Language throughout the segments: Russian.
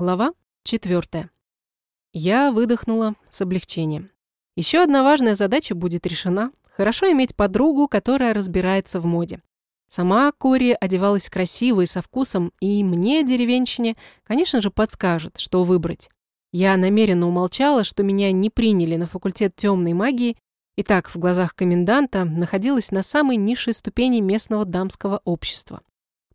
Глава 4. Я выдохнула с облегчением. Еще одна важная задача будет решена. Хорошо иметь подругу, которая разбирается в моде. Сама Кори одевалась красиво и со вкусом, и мне, деревенщине, конечно же, подскажет, что выбрать. Я намеренно умолчала, что меня не приняли на факультет темной магии, и так в глазах коменданта находилась на самой низшей ступени местного дамского общества.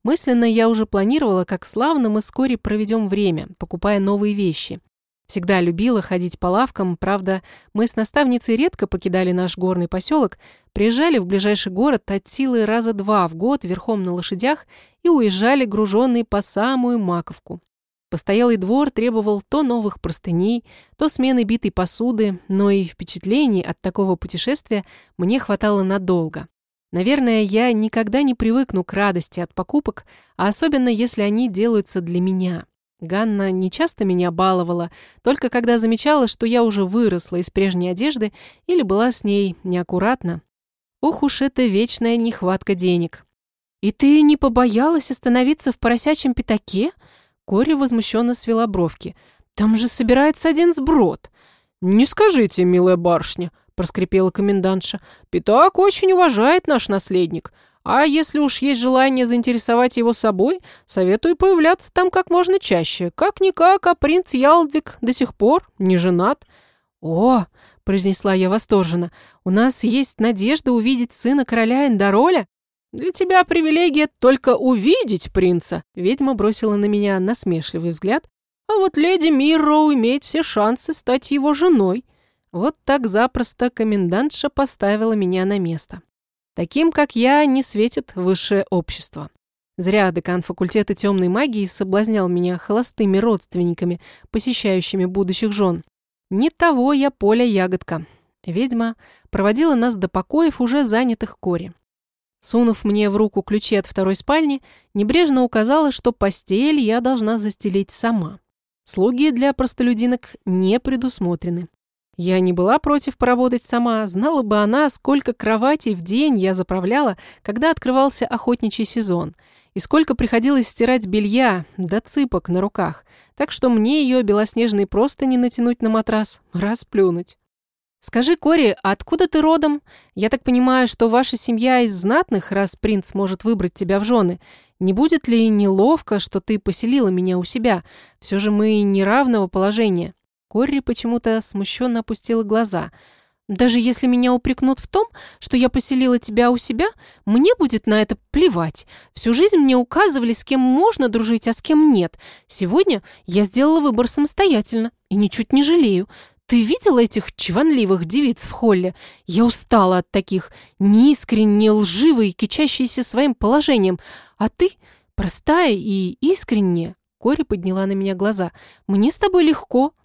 Мысленно я уже планировала, как славно мы вскоре проведем время, покупая новые вещи. Всегда любила ходить по лавкам, правда, мы с наставницей редко покидали наш горный поселок, приезжали в ближайший город от силы раза два в год верхом на лошадях и уезжали груженные по самую маковку. Постоялый двор требовал то новых простыней, то смены битой посуды, но и впечатлений от такого путешествия мне хватало надолго. Наверное, я никогда не привыкну к радости от покупок, а особенно если они делаются для меня. Ганна не часто меня баловала, только когда замечала, что я уже выросла из прежней одежды или была с ней неаккуратна. Ох уж это вечная нехватка денег. «И ты не побоялась остановиться в поросячьем пятаке?» Кори возмущенно свела бровки. «Там же собирается один сброд». «Не скажите, милая барышня», – проскрипела комендантша. «Пятак очень уважает наш наследник. А если уж есть желание заинтересовать его собой, советую появляться там как можно чаще. Как-никак, а принц Ялдвик до сих пор не женат». «О!» – произнесла я восторженно. «У нас есть надежда увидеть сына короля Эндороля?» «Для тебя привилегия только увидеть принца», – ведьма бросила на меня насмешливый взгляд. «А вот леди Мирроу имеет все шансы стать его женой». Вот так запросто комендантша поставила меня на место. Таким, как я, не светит высшее общество. Зря декан факультета темной магии соблазнял меня холостыми родственниками, посещающими будущих жен. Не того я поля ягодка. Ведьма проводила нас до покоев, уже занятых Кори. Сунув мне в руку ключи от второй спальни, небрежно указала, что постель я должна застелить сама. Слуги для простолюдинок не предусмотрены. Я не была против поработать сама, знала бы она, сколько кроватей в день я заправляла, когда открывался охотничий сезон, и сколько приходилось стирать белья до цыпок на руках, так что мне ее белоснежные просто не натянуть на матрас, расплюнуть. «Скажи, Кори, откуда ты родом? Я так понимаю, что ваша семья из знатных, раз принц может выбрать тебя в жены. Не будет ли неловко, что ты поселила меня у себя? Все же мы неравного положения». Корри почему-то смущенно опустила глаза. «Даже если меня упрекнут в том, что я поселила тебя у себя, мне будет на это плевать. Всю жизнь мне указывали, с кем можно дружить, а с кем нет. Сегодня я сделала выбор самостоятельно и ничуть не жалею. Ты видела этих чванливых девиц в холле? Я устала от таких, неискренне лживые, кичащиеся своим положением. А ты простая и искренняя». Кори подняла на меня глаза. «Мне с тобой легко».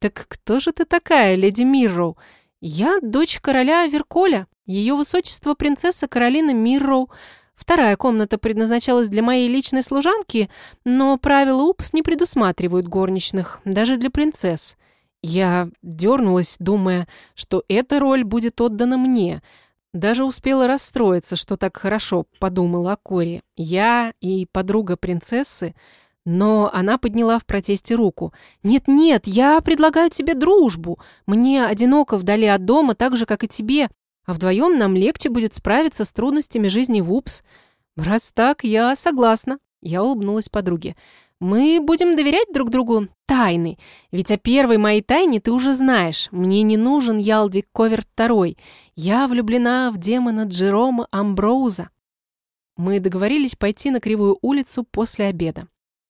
«Так кто же ты такая, леди Мирроу?» «Я дочь короля Верколя, ее высочество принцесса Каролина Мирроу. Вторая комната предназначалась для моей личной служанки, но правила УПС не предусматривают горничных, даже для принцесс». Я дернулась, думая, что эта роль будет отдана мне. Даже успела расстроиться, что так хорошо подумала о Коре. Я и подруга принцессы но она подняла в протесте руку. «Нет-нет, я предлагаю тебе дружбу. Мне одиноко вдали от дома, так же, как и тебе. А вдвоем нам легче будет справиться с трудностями жизни в УПС». «Раз так, я согласна», — я улыбнулась подруге. «Мы будем доверять друг другу тайны. Ведь о первой моей тайне ты уже знаешь. Мне не нужен Ялдвиг Коверт второй. Я влюблена в демона Джерома Амброуза». Мы договорились пойти на Кривую улицу после обеда.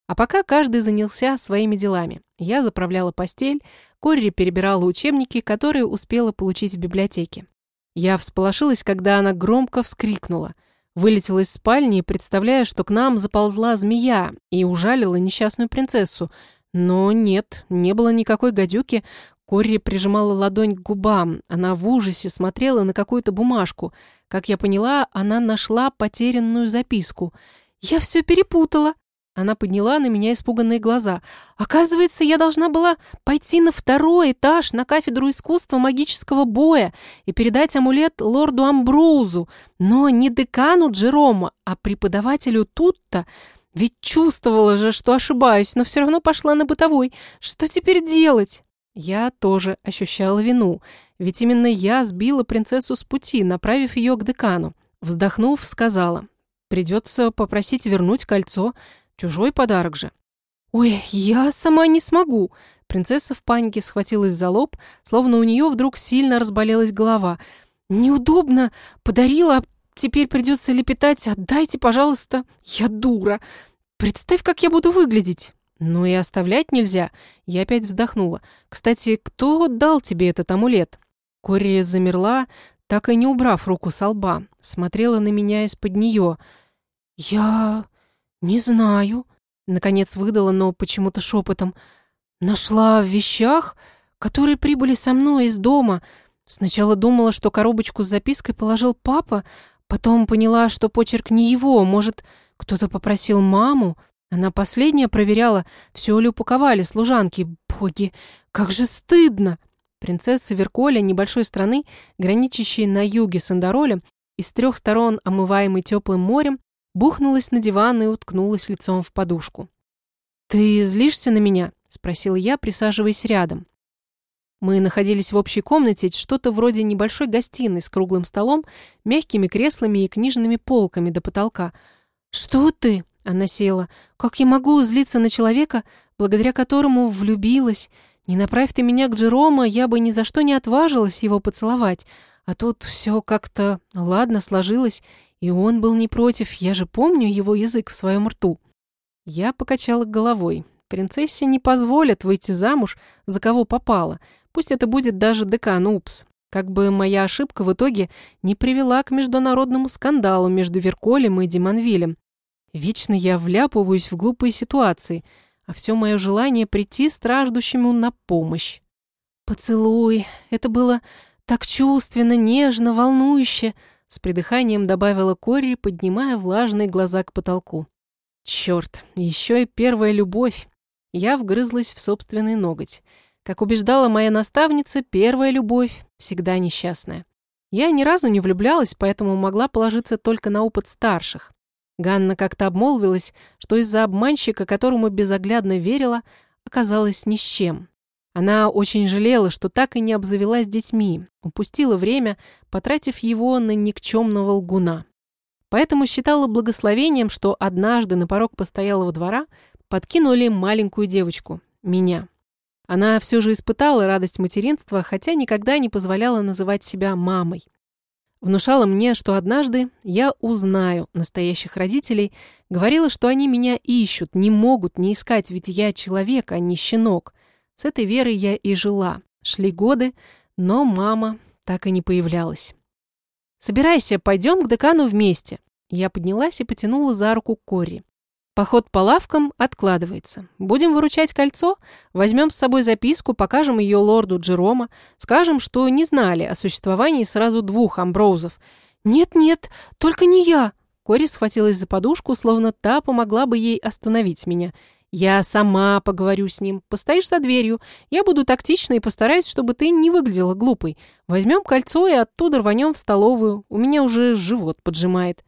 А пока каждый занялся своими делами. Я заправляла постель, Корри перебирала учебники, которые успела получить в библиотеке. Я всполошилась, когда она громко вскрикнула. Вылетела из спальни, представляя, что к нам заползла змея и ужалила несчастную принцессу. Но нет, не было никакой гадюки. Корри прижимала ладонь к губам. Она в ужасе смотрела на какую-то бумажку. Как я поняла, она нашла потерянную записку. «Я все перепутала», она подняла на меня испуганные глаза. «Оказывается, я должна была пойти на второй этаж на кафедру искусства магического боя и передать амулет лорду Амброузу, но не декану Джерома, а преподавателю Тутта. Ведь чувствовала же, что ошибаюсь, но все равно пошла на бытовой. Что теперь делать? Я тоже ощущала вину, ведь именно я сбила принцессу с пути, направив ее к декану. Вздохнув, сказала, придется попросить вернуть кольцо, чужой подарок же. «Ой, я сама не смогу!» Принцесса в панике схватилась за лоб, словно у нее вдруг сильно разболелась голова. «Неудобно! Подарила, а теперь придется лепетать. Отдайте, пожалуйста! Я дура! Представь, как я буду выглядеть!» «Ну и оставлять нельзя!» Я опять вздохнула. «Кстати, кто дал тебе этот амулет?» Кори замерла, так и не убрав руку со лба, смотрела на меня из-под нее. «Я не знаю», — наконец выдала, но почему-то шепотом. «Нашла в вещах, которые прибыли со мной из дома. Сначала думала, что коробочку с запиской положил папа, потом поняла, что почерк не его, может, кто-то попросил маму. Она последняя проверяла, все ли упаковали служанки. Боги, как же стыдно!» Принцесса Верколя небольшой страны, граничащей на юге с Андоролем и с трех сторон омываемой теплым морем, бухнулась на диван и уткнулась лицом в подушку. «Ты злишься на меня?» – спросила я, присаживаясь рядом. Мы находились в общей комнате, что-то вроде небольшой гостиной с круглым столом, мягкими креслами и книжными полками до потолка. «Что ты?» – она села. «Как я могу злиться на человека, благодаря которому влюбилась?» Не направь ты меня к Джерома, я бы ни за что не отважилась его поцеловать. А тут все как-то ладно сложилось, и он был не против, я же помню его язык в своем рту. Я покачала головой. Принцессе не позволят выйти замуж, за кого попало. Пусть это будет даже декан Упс. Как бы моя ошибка в итоге не привела к международному скандалу между Верколем и Димонвилем. Вечно я вляпываюсь в глупые ситуации – а все мое желание прийти страждущему на помощь. «Поцелуй! Это было так чувственно, нежно, волнующе!» С придыханием добавила Кори, поднимая влажные глаза к потолку. «Черт, еще и первая любовь!» Я вгрызлась в собственный ноготь. Как убеждала моя наставница, первая любовь всегда несчастная. Я ни разу не влюблялась, поэтому могла положиться только на опыт старших. Ганна как-то обмолвилась, что из-за обманщика, которому безоглядно верила, оказалась ни с чем. Она очень жалела, что так и не обзавелась детьми, упустила время, потратив его на никчемного лгуна. Поэтому считала благословением, что однажды на порог постоялого двора подкинули маленькую девочку, меня. Она все же испытала радость материнства, хотя никогда не позволяла называть себя мамой внушала мне, что однажды я узнаю настоящих родителей, говорила, что они меня ищут, не могут не искать, ведь я человек, а не щенок. С этой верой я и жила. Шли годы, но мама так и не появлялась. «Собирайся, пойдем к декану вместе». Я поднялась и потянула за руку Кори. Поход по лавкам откладывается. Будем выручать кольцо, возьмем с собой записку, покажем ее лорду Джерома, скажем, что не знали о существовании сразу двух амброузов. «Нет-нет, только не я!» Кори схватилась за подушку, словно та помогла бы ей остановить меня. «Я сама поговорю с ним. Постоишь за дверью. Я буду тактична и постараюсь, чтобы ты не выглядела глупой. Возьмем кольцо и оттуда рванем в столовую. У меня уже живот поджимает».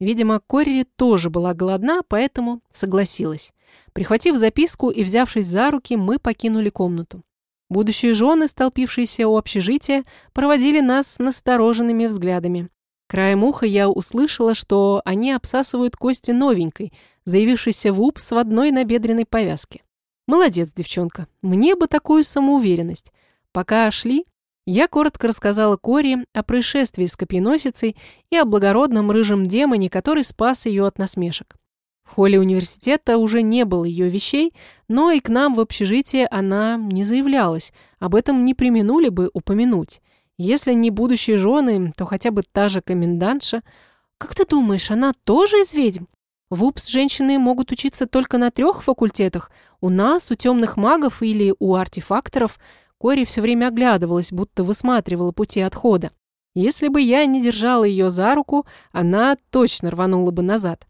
Видимо, Корри тоже была голодна, поэтому согласилась. Прихватив записку и взявшись за руки, мы покинули комнату. Будущие жены, столпившиеся у общежития, проводили нас настороженными взглядами. Краем уха я услышала, что они обсасывают кости новенькой, заявившейся в УПС в одной набедренной повязке. Молодец, девчонка, мне бы такую самоуверенность. Пока шли, я коротко рассказала Кори о происшествии с копьеносицей и о благородном рыжем демоне, который спас ее от насмешек. В холле университета уже не было ее вещей, но и к нам в общежитие она не заявлялась, об этом не применули бы упомянуть. Если не будущие жены, то хотя бы та же комендантша. Как ты думаешь, она тоже из ведьм? В УПС женщины могут учиться только на трех факультетах. У нас, у темных магов или у артефакторов – Кори все время оглядывалась, будто высматривала пути отхода. Если бы я не держала ее за руку, она точно рванула бы назад.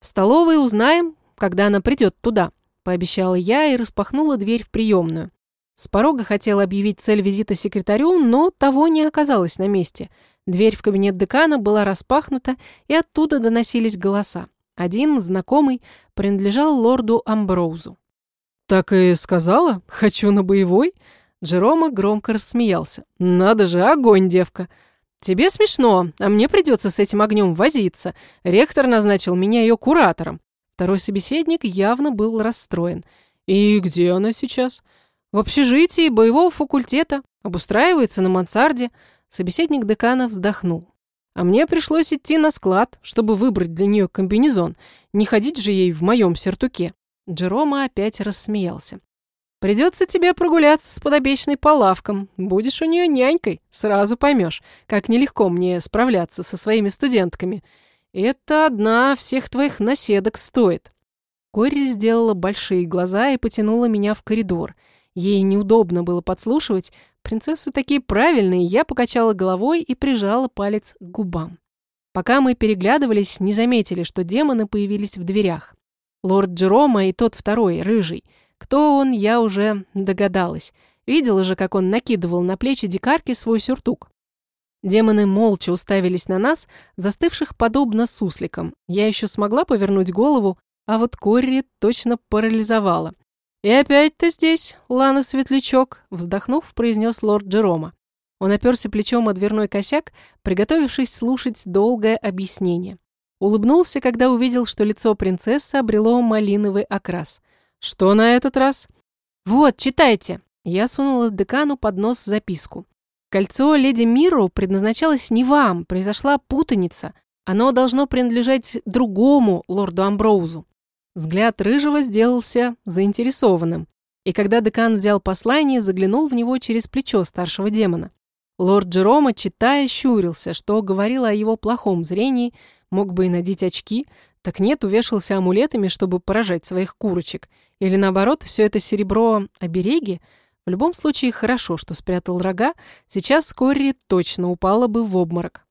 «В столовой узнаем, когда она придет туда», – пообещала я и распахнула дверь в приемную. С порога хотела объявить цель визита секретарю, но того не оказалось на месте. Дверь в кабинет декана была распахнута, и оттуда доносились голоса. Один, знакомый, принадлежал лорду Амброузу. «Так и сказала? Хочу на боевой?» Джерома громко рассмеялся. «Надо же, огонь, девка!» «Тебе смешно, а мне придется с этим огнем возиться. Ректор назначил меня ее куратором». Второй собеседник явно был расстроен. «И где она сейчас?» «В общежитии боевого факультета. Обустраивается на мансарде». Собеседник декана вздохнул. «А мне пришлось идти на склад, чтобы выбрать для нее комбинезон. Не ходить же ей в моем сертуке». Джерома опять рассмеялся. «Придется тебе прогуляться с подопечной по лавкам. Будешь у нее нянькой, сразу поймешь, как нелегко мне справляться со своими студентками. Это одна всех твоих наседок стоит». Кори сделала большие глаза и потянула меня в коридор. Ей неудобно было подслушивать. Принцессы такие правильные, я покачала головой и прижала палец к губам. Пока мы переглядывались, не заметили, что демоны появились в дверях. Лорд Джерома и тот второй, рыжий. Кто он, я уже догадалась. Видела же, как он накидывал на плечи дикарки свой сюртук. Демоны молча уставились на нас, застывших подобно сусликам. Я еще смогла повернуть голову, а вот Корри точно парализовала. «И опять ты здесь, Лана Светлячок», — вздохнув, произнес лорд Джерома. Он оперся плечом о дверной косяк, приготовившись слушать долгое объяснение. Улыбнулся, когда увидел, что лицо принцессы обрело малиновый окрас. «Что на этот раз?» «Вот, читайте!» Я сунула декану под нос записку. «Кольцо леди Миру предназначалось не вам, произошла путаница. Оно должно принадлежать другому лорду Амброузу». Взгляд Рыжего сделался заинтересованным, и когда декан взял послание, заглянул в него через плечо старшего демона. Лорд Джерома, читая, щурился, что говорило о его плохом зрении, мог бы и надеть очки, так нет, увешался амулетами, чтобы поражать своих курочек. Или наоборот, все это серебро обереги. В любом случае, хорошо, что спрятал рога, сейчас Корри точно упала бы в обморок.